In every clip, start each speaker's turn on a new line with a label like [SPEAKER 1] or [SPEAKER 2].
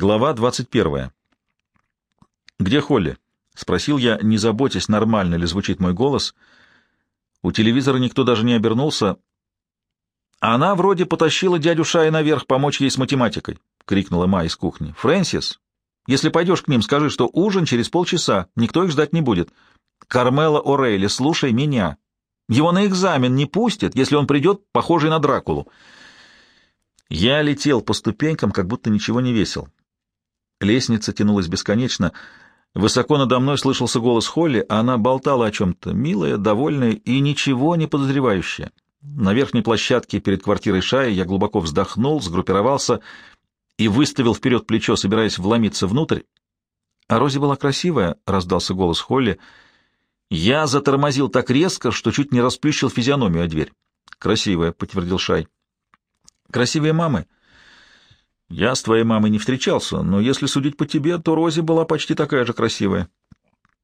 [SPEAKER 1] Глава 21. «Где Холли?» — спросил я, не заботясь, нормально ли звучит мой голос. У телевизора никто даже не обернулся. «Она вроде потащила дядю Шая наверх помочь ей с математикой», — крикнула Ма из кухни. «Фрэнсис, если пойдешь к ним, скажи, что ужин через полчаса, никто их ждать не будет. Кармела О'Рейли, слушай меня. Его на экзамен не пустят, если он придет, похожий на Дракулу». Я летел по ступенькам, как будто ничего не весил. Лестница тянулась бесконечно. Высоко надо мной слышался голос Холли, а она болтала о чем-то, милая, довольная и ничего не подозревающая. На верхней площадке перед квартирой Шаи я глубоко вздохнул, сгруппировался и выставил вперед плечо, собираясь вломиться внутрь. «А Рози была красивая», — раздался голос Холли. Я затормозил так резко, что чуть не расплющил физиономию о дверь. «Красивая», — подтвердил Шай. «Красивые мамы?» Я с твоей мамой не встречался, но если судить по тебе, то Рози была почти такая же красивая.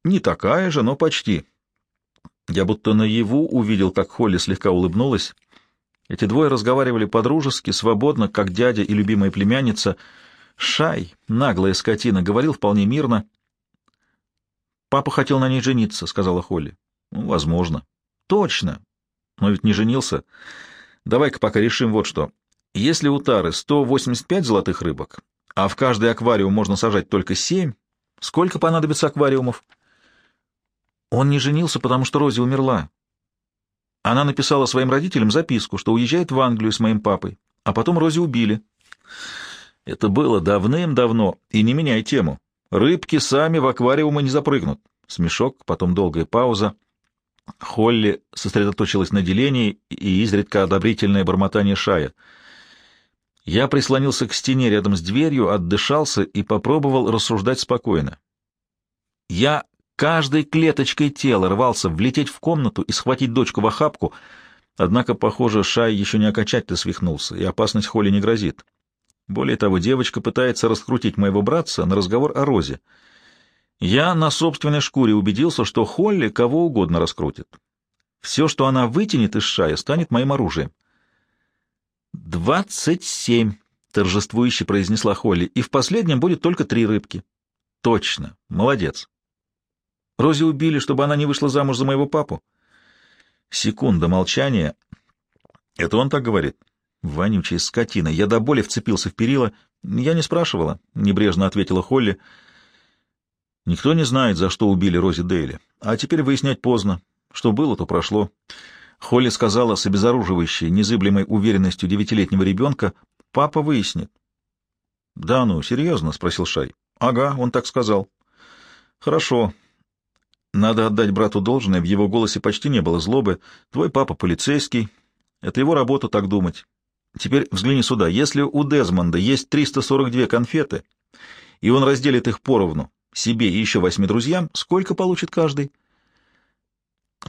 [SPEAKER 1] Не такая же, но почти. Я будто наяву увидел, как Холли слегка улыбнулась. Эти двое разговаривали по-дружески, свободно, как дядя и любимая племянница. Шай, наглая скотина, говорил вполне мирно. «Папа хотел на ней жениться», — сказала Холли. «Ну, возможно». «Точно. Но ведь не женился. Давай-ка пока решим вот что. Если у тары 185 золотых рыбок, а в каждый аквариум можно сажать только 7, сколько понадобится аквариумов? Он не женился, потому что Рози умерла. Она написала своим родителям записку, что уезжает в Англию с моим папой, а потом Рози убили. Это было давным-давно, и не меняй тему. Рыбки сами в аквариумы не запрыгнут. Смешок, потом долгая пауза. Холли сосредоточилась на делении и изредка одобрительное бормотание Шая — я прислонился к стене рядом с дверью, отдышался и попробовал рассуждать спокойно. Я каждой клеточкой тела рвался влететь в комнату и схватить дочку в охапку, однако, похоже, Шай еще не окончательно свихнулся, и опасность Холли не грозит. Более того, девочка пытается раскрутить моего братца на разговор о Розе. Я на собственной шкуре убедился, что Холли кого угодно раскрутит. Все, что она вытянет из Шая, станет моим оружием. «Двадцать семь», — торжествующе произнесла Холли, — «и в последнем будет только три рыбки». «Точно. Молодец». «Рози убили, чтобы она не вышла замуж за моего папу?» Секунда молчания. «Это он так говорит?» «Вонючая скотина. Я до боли вцепился в перила. Я не спрашивала», — небрежно ответила Холли. «Никто не знает, за что убили Рози Дейли. А теперь выяснять поздно. Что было, то прошло». Холли сказала с обезоруживающей, незыблемой уверенностью девятилетнего ребенка, «Папа выяснит». «Да ну, серьезно?» — спросил Шай. «Ага, он так сказал». «Хорошо. Надо отдать брату должное, в его голосе почти не было злобы. Твой папа полицейский. Это его работа так думать. Теперь взгляни сюда. Если у Дезмонда есть 342 конфеты, и он разделит их поровну, себе и еще восьми друзьям, сколько получит каждый?»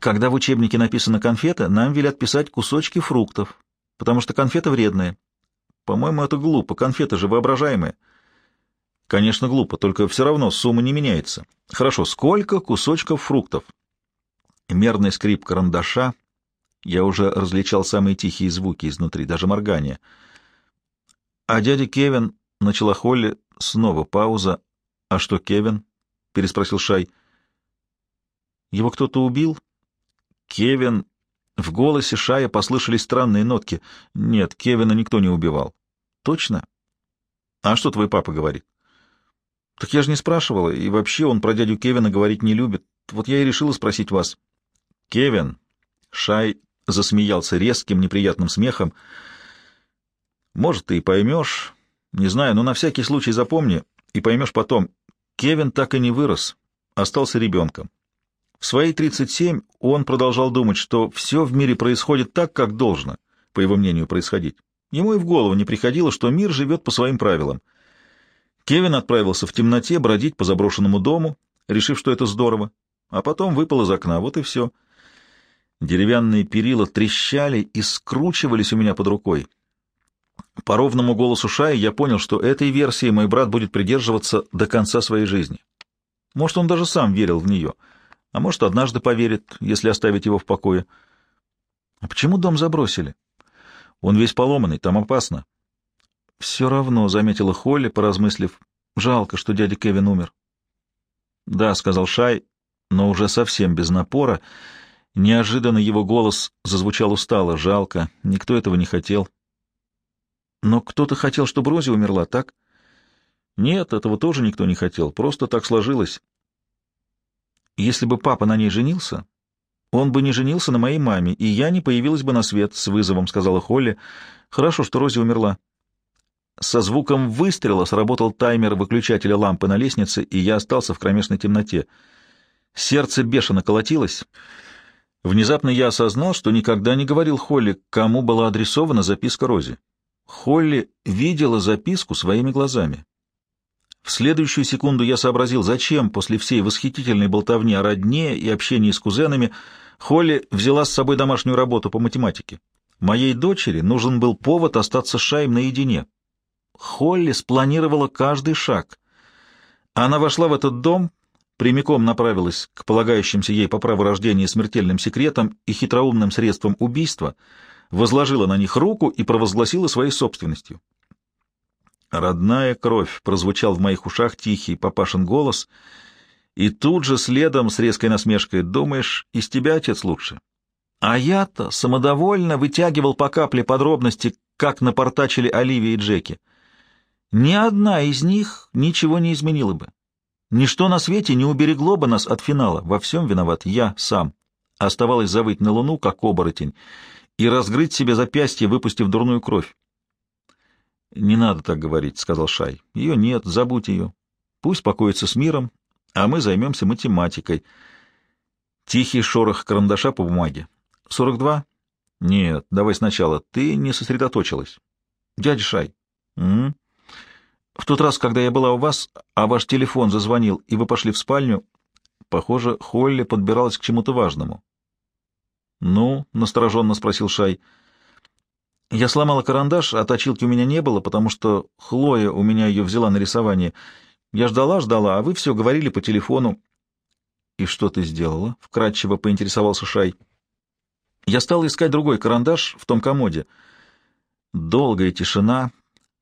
[SPEAKER 1] Когда в учебнике написано «конфета», нам велят писать кусочки фруктов, потому что конфета вредная. По-моему, это глупо, конфеты же воображаемые. Конечно, глупо, только все равно сумма не меняется. Хорошо, сколько кусочков фруктов? Мерный скрип карандаша. Я уже различал самые тихие звуки изнутри, даже моргание. А дядя Кевин, — начала Холли, снова пауза. — А что Кевин? — переспросил Шай. — Его кто-то убил? Кевин... В голосе Шая послышались странные нотки. Нет, Кевина никто не убивал. Точно? А что твой папа говорит? Так я же не спрашивала, и вообще он про дядю Кевина говорить не любит. Вот я и решила спросить вас. Кевин... Шай засмеялся резким, неприятным смехом. Может, ты и поймешь. Не знаю, но на всякий случай запомни и поймешь потом. Кевин так и не вырос, остался ребенком. В свои 37 он продолжал думать, что все в мире происходит так, как должно, по его мнению, происходить. Ему и в голову не приходило, что мир живет по своим правилам. Кевин отправился в темноте бродить по заброшенному дому, решив, что это здорово, а потом выпал из окна, вот и все. Деревянные перила трещали и скручивались у меня под рукой. По ровному голосу Шая я понял, что этой версии мой брат будет придерживаться до конца своей жизни. Может, он даже сам верил в нее — а может, однажды поверит, если оставить его в покое. А почему дом забросили? Он весь поломанный, там опасно. Все равно, — заметила Холли, поразмыслив, Жалко, что дядя Кевин умер. Да, сказал Шай, но уже совсем без напора. Неожиданно его голос зазвучал устало. Жалко, никто этого не хотел. Но кто-то хотел, чтобы Рози умерла, так? Нет, этого тоже никто не хотел, просто так сложилось. Если бы папа на ней женился, он бы не женился на моей маме, и я не появилась бы на свет, — с вызовом сказала Холли. Хорошо, что Рози умерла. Со звуком выстрела сработал таймер выключателя лампы на лестнице, и я остался в кромешной темноте. Сердце бешено колотилось. Внезапно я осознал, что никогда не говорил Холли, кому была адресована записка Рози. Холли видела записку своими глазами. В следующую секунду я сообразил, зачем после всей восхитительной болтовни о родне и общении с кузенами Холли взяла с собой домашнюю работу по математике. Моей дочери нужен был повод остаться с Шаем наедине. Холли спланировала каждый шаг. Она вошла в этот дом, прямиком направилась к полагающимся ей по праву рождения смертельным секретам и хитроумным средствам убийства, возложила на них руку и провозгласила своей собственностью. «Родная кровь!» — прозвучал в моих ушах тихий папашин голос, и тут же следом с резкой насмешкой «Думаешь, из тебя, отец, лучше?» А я-то самодовольно вытягивал по капле подробности, как напортачили Оливия и Джеки. Ни одна из них ничего не изменила бы. Ничто на свете не уберегло бы нас от финала. Во всем виноват я сам. Оставалось завыть на луну, как оборотень, и разгрыть себе запястье, выпустив дурную кровь. — Не надо так говорить, — сказал Шай. — Ее нет, забудь ее. Пусть покоится с миром, а мы займемся математикой. Тихий шорох карандаша по бумаге. — Сорок два? — Нет, давай сначала. Ты не сосредоточилась. — Дядя Шай.? В тот раз, когда я была у вас, а ваш телефон зазвонил, и вы пошли в спальню, похоже, Холли подбиралась к чему-то важному. — Ну, — настороженно спросил Шай. — Я сломала карандаш, а точилки у меня не было, потому что Хлоя у меня ее взяла на рисование. Я ждала, ждала, а вы все говорили по телефону. — И что ты сделала? — вкратчиво поинтересовался Шай. — Я стала искать другой карандаш в том комоде. Долгая тишина,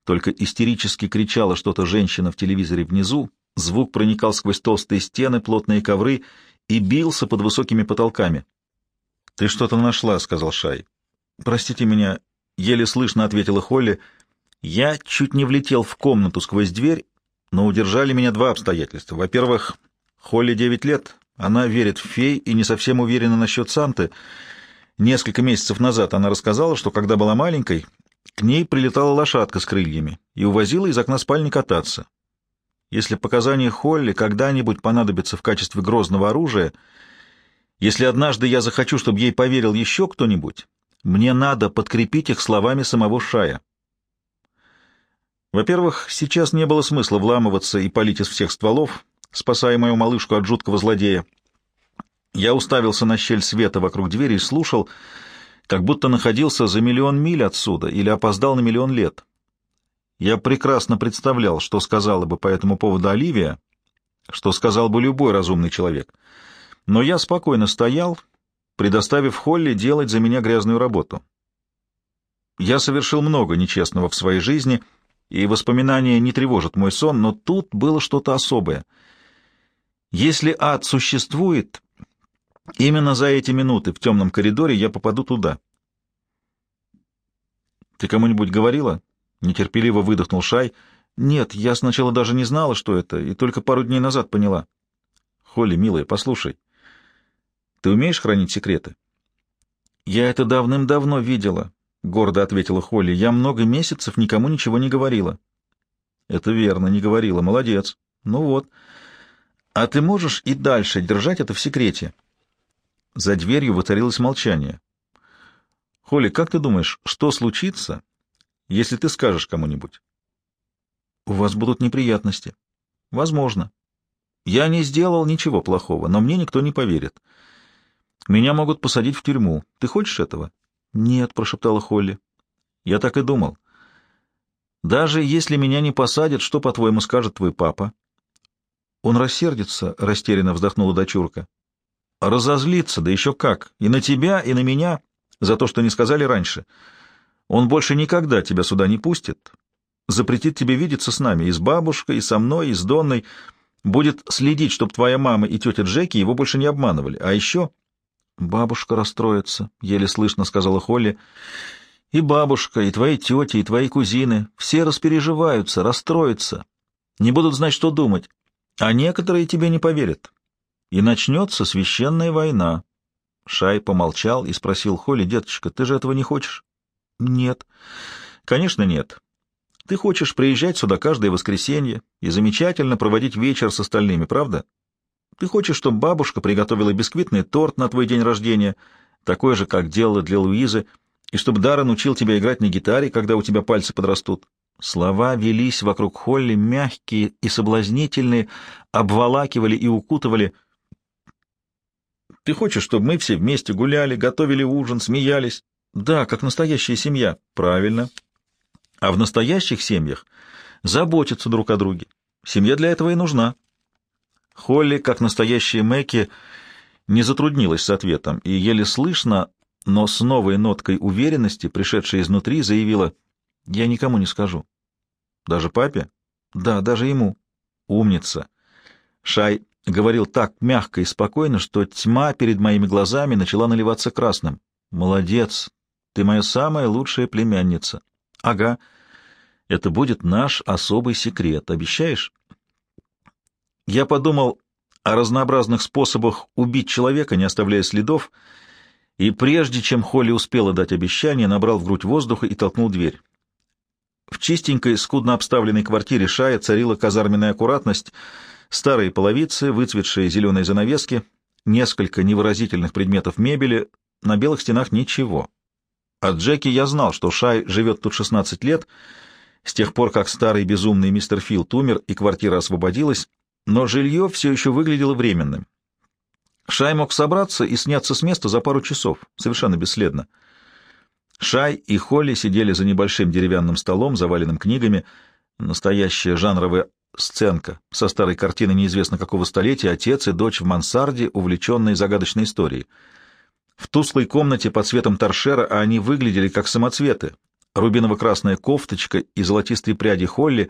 [SPEAKER 1] только истерически кричала что-то женщина в телевизоре внизу, звук проникал сквозь толстые стены, плотные ковры и бился под высокими потолками. — Ты что-то нашла, — сказал Шай. — Простите меня, — еле слышно ответила Холли. Я чуть не влетел в комнату сквозь дверь, но удержали меня два обстоятельства. Во-первых, Холли девять лет, она верит в фей и не совсем уверена насчет Санты. Несколько месяцев назад она рассказала, что когда была маленькой, к ней прилетала лошадка с крыльями и увозила из окна спальни кататься. Если показания Холли когда-нибудь понадобятся в качестве грозного оружия, если однажды я захочу, чтобы ей поверил еще кто-нибудь, мне надо подкрепить их словами самого Шая. Во-первых, сейчас не было смысла вламываться и палить из всех стволов, спасая мою малышку от жуткого злодея. Я уставился на щель света вокруг двери и слушал, как будто находился за миллион миль отсюда или опоздал на миллион лет. Я прекрасно представлял, что сказала бы по этому поводу Оливия, что сказал бы любой разумный человек. Но я спокойно стоял, предоставив Холли делать за меня грязную работу. Я совершил много нечестного в своей жизни, и воспоминания не тревожат мой сон, но тут было что-то особое. Если ад существует, Именно за эти минуты в темном коридоре я попаду туда. «Ты кому-нибудь говорила?» — нетерпеливо выдохнул Шай. «Нет, я сначала даже не знала, что это, и только пару дней назад поняла». «Холли, милая, послушай. Ты умеешь хранить секреты?» «Я это давным-давно видела», — гордо ответила Холли. «Я много месяцев никому ничего не говорила». «Это верно, не говорила. Молодец. Ну вот. А ты можешь и дальше держать это в секрете?» За дверью воцарилось молчание. «Холли, как ты думаешь, что случится, если ты скажешь кому-нибудь?» «У вас будут неприятности». «Возможно. Я не сделал ничего плохого, но мне никто не поверит. Меня могут посадить в тюрьму. Ты хочешь этого?» «Нет», — прошептала Холли. «Я так и думал. Даже если меня не посадят, что, по-твоему, скажет твой папа?» «Он рассердится», — растерянно вздохнула дочурка. Разозлиться, да еще как, и на тебя, и на меня, за то, что не сказали раньше. Он больше никогда тебя сюда не пустит. запретит тебе видеться с нами, и с бабушкой, и со мной, и с Донной. Будет следить, чтобы твоя мама и тетя Джеки его больше не обманывали. А еще... Бабушка расстроится, — еле слышно сказала Холли. И бабушка, и твои тети, и твои кузины. Все распереживаются, расстроятся. Не будут знать, что думать. А некоторые тебе не поверят. И начнется священная война. Шай помолчал и спросил Холли, деточка, ты же этого не хочешь? Нет. Конечно, нет. Ты хочешь приезжать сюда каждое воскресенье и замечательно проводить вечер с остальными, правда? Ты хочешь, чтобы бабушка приготовила бисквитный торт на твой день рождения, такой же, как делала для Луизы, и чтобы Даррен учил тебя играть на гитаре, когда у тебя пальцы подрастут. Слова велись вокруг Холли, мягкие и соблазнительные, обволакивали и укутывали — ты хочешь, чтобы мы все вместе гуляли, готовили ужин, смеялись? Да, как настоящая семья. Правильно. А в настоящих семьях заботятся друг о друге. Семья для этого и нужна. Холли, как настоящая Мэки, не затруднилась с ответом и еле слышно, но с новой ноткой уверенности, пришедшей изнутри, заявила «Я никому не скажу». «Даже папе?» «Да, даже ему». «Умница». Шай говорил так мягко и спокойно, что тьма перед моими глазами начала наливаться красным. «Молодец! Ты моя самая лучшая племянница!» «Ага. Это будет наш особый секрет. Обещаешь?» Я подумал о разнообразных способах убить человека, не оставляя следов, и прежде чем Холли успела дать обещание, набрал в грудь воздуха и толкнул дверь. В чистенькой, скудно обставленной квартире Шая царила казарменная аккуратность — Старые половицы, выцветшие зеленые занавески, несколько невыразительных предметов мебели, на белых стенах ничего. От Джеки я знал, что Шай живет тут 16 лет, с тех пор, как старый безумный мистер Филд умер и квартира освободилась, но жилье все еще выглядело временным. Шай мог собраться и сняться с места за пару часов, совершенно бесследно. Шай и Холли сидели за небольшим деревянным столом, заваленным книгами, настоящая жанровая Сценка со старой картины неизвестно какого столетия отец и дочь в мансарде, увлеченные загадочной историей. В тусклой комнате под светом торшера они выглядели как самоцветы. Рубиново-красная кофточка и золотистые пряди Холли,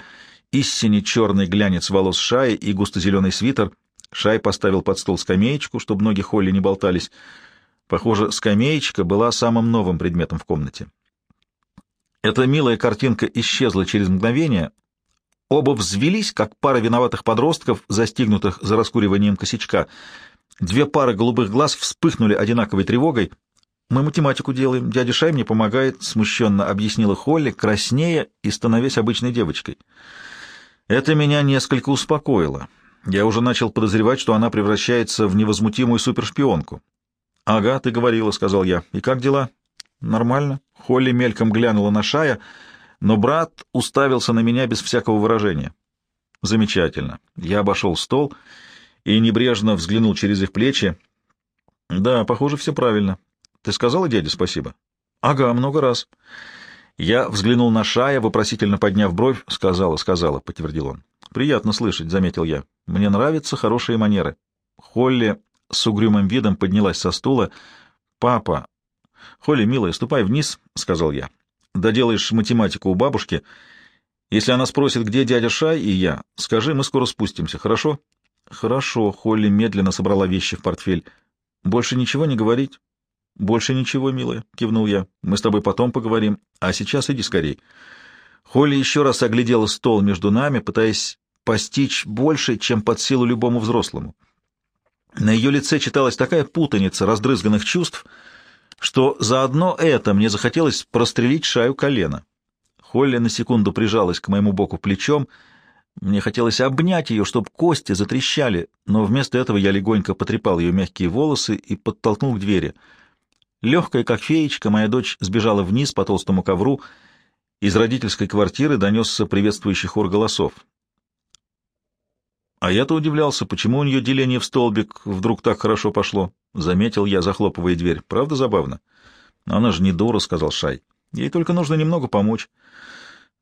[SPEAKER 1] истине черный глянец волос Шаи и густо-зеленый свитер. Шай поставил под стол скамеечку, чтобы ноги Холли не болтались. Похоже, скамеечка была самым новым предметом в комнате. Эта милая картинка исчезла через мгновение, Оба взвелись, как пара виноватых подростков, застигнутых за раскуриванием косячка. Две пары голубых глаз вспыхнули одинаковой тревогой. «Мы математику делаем, дядя Шай мне помогает», — смущенно объяснила Холли, краснея и становясь обычной девочкой. Это меня несколько успокоило. Я уже начал подозревать, что она превращается в невозмутимую супершпионку. «Ага, ты говорила», — сказал я. «И как дела?» «Нормально». Холли мельком глянула на Шая — но брат уставился на меня без всякого выражения. Замечательно. Я обошел стол и небрежно взглянул через их плечи. Да, похоже, все правильно. Ты сказала дяде спасибо? Ага, много раз. Я взглянул на Шая, вопросительно подняв бровь. Сказала, сказала, подтвердил он. Приятно слышать, заметил я. Мне нравятся хорошие манеры. Холли с угрюмым видом поднялась со стула. Папа. Холли, милая, ступай вниз, сказал я доделаешь математику у бабушки. Если она спросит, где дядя Шай и я, скажи, мы скоро спустимся, хорошо? Хорошо. Холли медленно собрала вещи в портфель. Больше ничего не говорить? Больше ничего, милая, кивнул я. Мы с тобой потом поговорим. А сейчас иди скорей. Холли еще раз оглядела стол между нами, пытаясь постичь больше, чем под силу любому взрослому. На ее лице читалась такая путаница раздрызганных чувств — что заодно это мне захотелось прострелить шаю колена. Холли на секунду прижалась к моему боку плечом. Мне хотелось обнять ее, чтобы кости затрещали, но вместо этого я легонько потрепал ее мягкие волосы и подтолкнул к двери. Легкая, как феечка, моя дочь сбежала вниз по толстому ковру. Из родительской квартиры донесся приветствующий хор голосов. А я-то удивлялся, почему у нее деление в столбик вдруг так хорошо пошло. Заметил я, захлопывая дверь. Правда забавно? Она же не дура, сказал Шай. Ей только нужно немного помочь.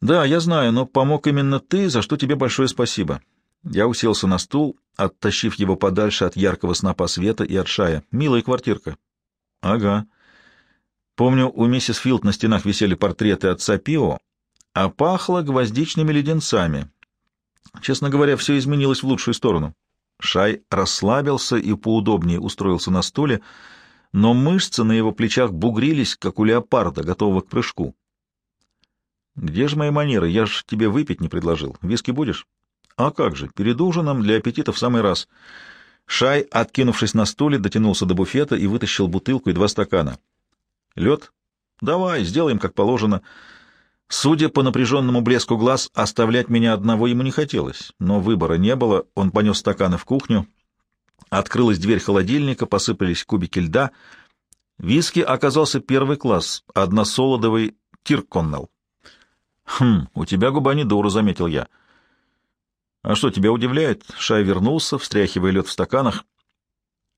[SPEAKER 1] Да, я знаю, но помог именно ты, за что тебе большое спасибо. Я уселся на стул, оттащив его подальше от яркого снопа света и от Шая. Милая квартирка. Ага. Помню, у миссис Филд на стенах висели портреты отца Пио, а пахло гвоздичными леденцами. Честно говоря, все изменилось в лучшую сторону. Шай расслабился и поудобнее устроился на стуле, но мышцы на его плечах бугрились, как у леопарда, готового к прыжку. «Где же мои манеры? Я ж тебе выпить не предложил. Виски будешь?» «А как же, перед ужином для аппетита в самый раз». Шай, откинувшись на стуле, дотянулся до буфета и вытащил бутылку и два стакана. «Лед? Давай, сделаем, как положено». Судя по напряженному блеску глаз, оставлять меня одного ему не хотелось, но выбора не было, он понес стаканы в кухню. Открылась дверь холодильника, посыпались кубики льда. Виски оказался первый класс, односолодовый Тирконнелл. «Хм, у тебя губа не дура», — заметил я. «А что, тебя удивляет?» Шай вернулся, встряхивая лед в стаканах.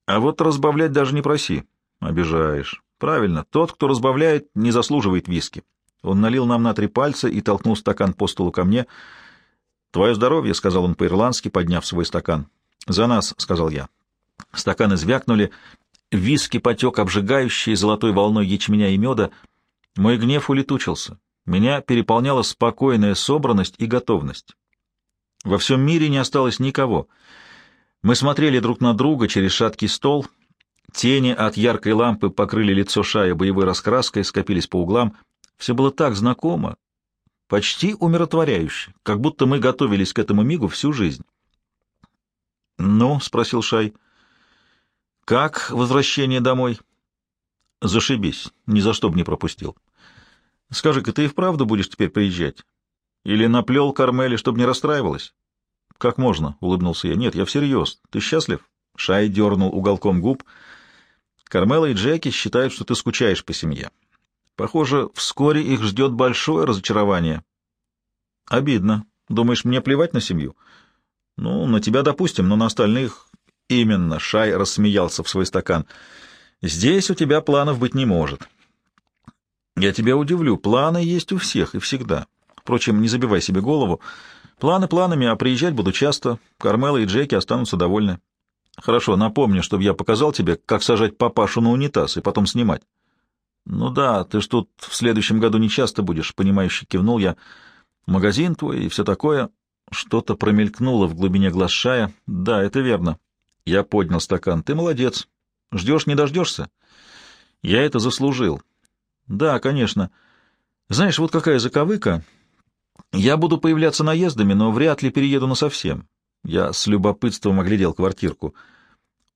[SPEAKER 1] «А вот разбавлять даже не проси. Обижаешь. Правильно, тот, кто разбавляет, не заслуживает виски». Он налил нам на три пальца и толкнул стакан по столу ко мне. «Твое здоровье», — сказал он по-ирландски, подняв свой стакан. «За нас», — сказал я. Стаканы звякнули, виски потек обжигающей золотой волной ячменя и меда. Мой гнев улетучился. Меня переполняла спокойная собранность и готовность. Во всем мире не осталось никого. Мы смотрели друг на друга через шаткий стол. Тени от яркой лампы покрыли лицо Шая боевой раскраской, скопились по углам. Все было так знакомо, почти умиротворяюще, как будто мы готовились к этому мигу всю жизнь. «Ну?» — спросил Шай. «Как возвращение домой?» «Зашибись, ни за что б не пропустил. Скажи-ка, ты и вправду будешь теперь приезжать? Или наплел Кармели, чтобы не расстраивалась?» «Как можно?» — улыбнулся я. «Нет, я всерьез. Ты счастлив?» Шай дернул уголком губ. «Кармела и Джеки считают, что ты скучаешь по семье. Похоже, вскоре их ждет большое разочарование. Обидно. Думаешь, мне плевать на семью? Ну, на тебя допустим, но на остальных... Именно, Шай рассмеялся в свой стакан. Здесь у тебя планов быть не может. Я тебя удивлю, планы есть у всех и всегда. Впрочем, не забивай себе голову. Планы планами, а приезжать буду часто. Кармела и Джеки останутся довольны. Хорошо, напомню, чтобы я показал тебе, как сажать папашу на унитаз и потом снимать. «Ну да, ты ж тут в следующем году не часто будешь», — понимающе кивнул я. «Магазин твой и все такое». Что-то промелькнуло в глубине глаз Шая. «Да, это верно». Я поднял стакан. «Ты молодец. Ждешь, не дождешься?» «Я это заслужил». «Да, конечно. Знаешь, вот какая заковыка. Я буду появляться наездами, но вряд ли перееду насовсем». Я с любопытством оглядел квартирку.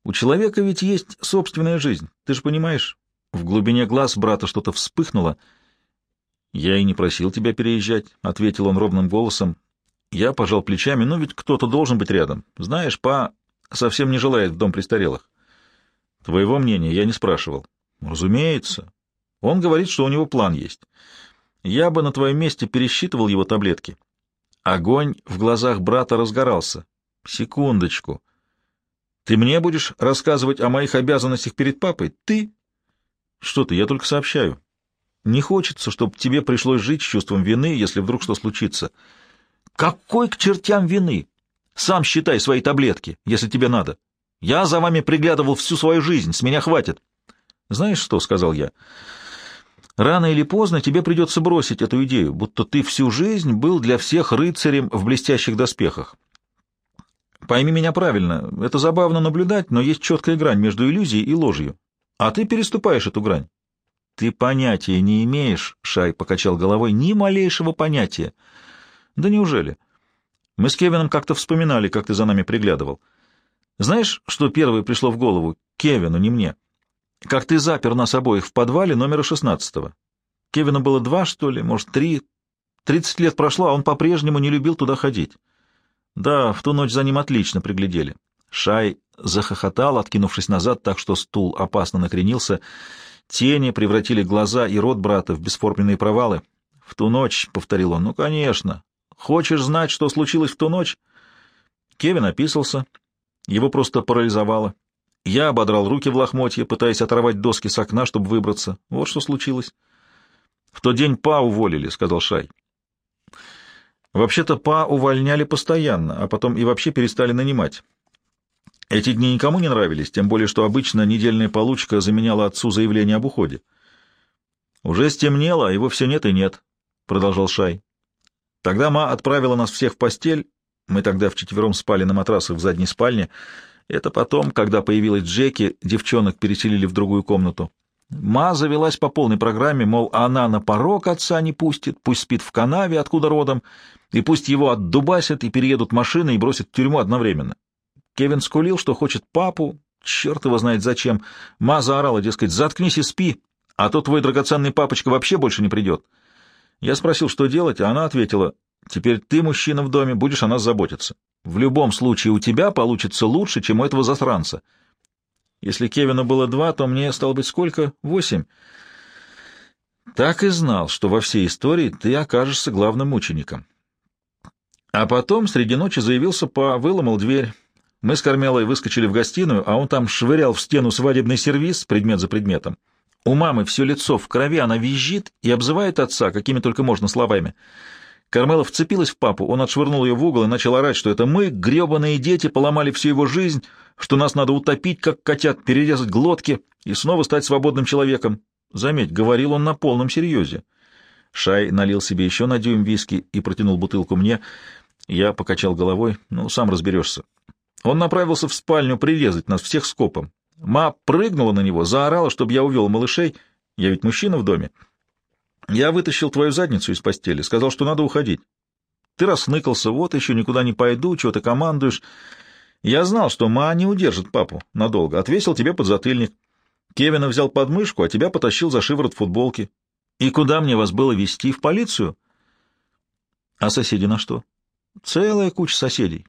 [SPEAKER 1] «У человека ведь есть собственная жизнь, ты же понимаешь?» В глубине глаз брата что-то вспыхнуло. «Я и не просил тебя переезжать», — ответил он ровным голосом. Я пожал плечами, но ведь кто-то должен быть рядом. Знаешь, па совсем не желает в дом престарелых. Твоего мнения я не спрашивал. Разумеется. Он говорит, что у него план есть. Я бы на твоем месте пересчитывал его таблетки. Огонь в глазах брата разгорался. Секундочку. Ты мне будешь рассказывать о моих обязанностях перед папой? Ты? Что ты, я только сообщаю. Не хочется, чтобы тебе пришлось жить с чувством вины, если вдруг что случится. Какой к чертям вины? Сам считай свои таблетки, если тебе надо. Я за вами приглядывал всю свою жизнь, с меня хватит. Знаешь что, — сказал я, — рано или поздно тебе придется бросить эту идею, будто ты всю жизнь был для всех рыцарем в блестящих доспехах. Пойми меня правильно, это забавно наблюдать, но есть четкая грань между иллюзией и ложью. А ты переступаешь эту грань. Ты понятия не имеешь, Шай покачал головой, ни малейшего понятия. Да неужели? Мы с Кевином как-то вспоминали, как ты за нами приглядывал. Знаешь, что первое пришло в голову? Кевину, не мне. Как ты запер нас обоих в подвале номера шестнадцатого. Кевину было два, что ли, может, три. Тридцать лет прошло, а он по-прежнему не любил туда ходить. Да, в ту ночь за ним отлично приглядели. Шай захохотал, откинувшись назад, так что стул опасно накренился. Тени превратили глаза и рот брата в бесформенные провалы. «В ту ночь», — повторил он, — «ну, конечно. Хочешь знать, что случилось в ту ночь?» Кевин описался. Его просто парализовало. Я ободрал руки в лохмотье, пытаясь оторвать доски с окна, чтобы выбраться. Вот что случилось. «В тот день Па уволили», — сказал Шай. «Вообще-то Па увольняли постоянно, а потом и вообще перестали нанимать. Эти дни никому не нравились, тем более, что обычно недельная получка заменяла отцу заявление об уходе. «Уже стемнело, а его все нет и нет», — продолжал Шай. Тогда Ма отправила нас всех в постель. Мы тогда вчетвером спали на матрасах в задней спальне. Это потом, когда появилась Джеки, девчонок переселили в другую комнату. Ма завелась по полной программе, мол, она на порог отца не пустит, пусть спит в канаве, откуда родом, и пусть его отдубасят и переедут машины и бросят в тюрьму одновременно. Кевин скулил, что хочет папу, черт его знает зачем. Ма заорала, дескать, заткнись и спи, а то твой драгоценный папочка вообще больше не придет. Я спросил, что делать, а она ответила, теперь ты, мужчина в доме, будешь о нас заботиться. В любом случае у тебя получится лучше, чем у этого засранца. Если Кевину было два, то мне стало быть сколько? Восемь. Так и знал, что во всей истории ты окажешься главным мучеником. А потом среди ночи заявился Па, выломал дверь. Мы с Кормелой выскочили в гостиную, а он там швырял в стену свадебный сервиз, предмет за предметом. У мамы все лицо в крови, она визжит и обзывает отца, какими только можно словами. Кармела вцепилась в папу, он отшвырнул ее в угол и начал орать, что это мы, гребаные дети, поломали всю его жизнь, что нас надо утопить, как котят, перерезать глотки и снова стать свободным человеком. Заметь, говорил он на полном серьезе. Шай налил себе еще на дюйм виски и протянул бутылку мне. Я покачал головой. Ну, сам разберешься. Он направился в спальню прирезать нас всех скопом. Ма прыгнула на него, заорала, чтобы я увел малышей. Я ведь мужчина в доме. Я вытащил твою задницу из постели, сказал, что надо уходить. Ты расныкался, вот еще никуда не пойду, чего ты командуешь. Я знал, что Ма не удержит папу надолго, отвесил тебе подзатыльник. Кевина взял подмышку, а тебя потащил за шиворот футболки. И куда мне вас было вести? В полицию? А соседи на что? Целая куча соседей.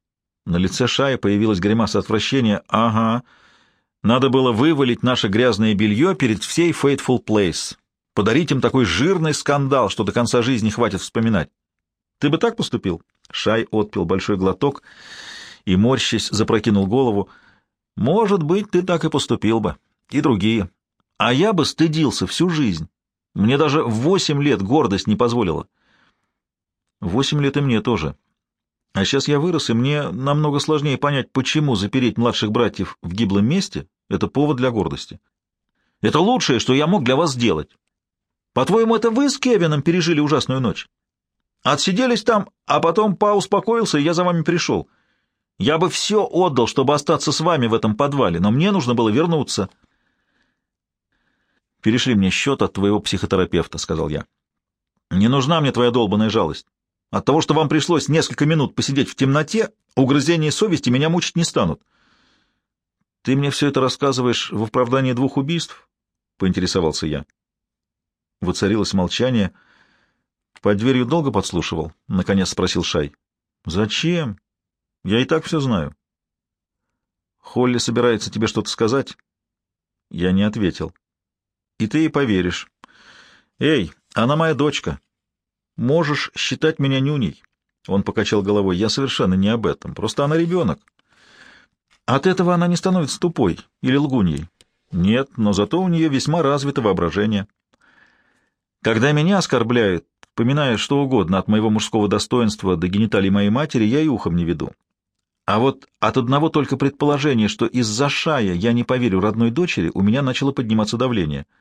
[SPEAKER 1] На лице Шая появилась гримаса отвращения. Ага, надо было вывалить наше грязное белье перед всей Fateful Place. Подарить им такой жирный скандал, что до конца жизни хватит вспоминать. Ты бы так поступил? Шай отпил большой глоток и, морщись, запрокинул голову. Может быть, ты так и поступил бы. И другие. А я бы стыдился всю жизнь. Мне даже в восемь лет гордость не позволила. Восемь лет и мне тоже. А сейчас я вырос, и мне намного сложнее понять, почему запереть младших братьев в гиблом месте — это повод для гордости. Это лучшее, что я мог для вас сделать. По-твоему, это вы с Кевином пережили ужасную ночь? Отсиделись там, а потом Па успокоился, и я за вами пришел. Я бы все отдал, чтобы остаться с вами в этом подвале, но мне нужно было вернуться. «Перешли мне счет от твоего психотерапевта», — сказал я. «Не нужна мне твоя долбанная жалость. От того, что вам пришлось несколько минут посидеть в темноте, угрызения совести меня мучить не станут». «Ты мне все это рассказываешь в оправдании двух убийств?» — поинтересовался я. Воцарилось молчание. «Под дверью долго подслушивал?» — наконец спросил Шай. «Зачем? Я и так все знаю». «Холли собирается тебе что-то сказать?» Я не ответил. «И ты ей поверишь. Эй, она моя дочка. Можешь считать меня нюней». Он покачал головой. «Я совершенно не об этом. Просто она ребенок. От этого она не становится тупой или лгуньей. Нет, но зато у нее весьма развито воображение». Когда меня оскорбляют, поминая что угодно, от моего мужского достоинства до гениталий моей матери, я и ухом не веду. А вот от одного только предположения, что из-за шая я не поверю родной дочери, у меня начало подниматься давление —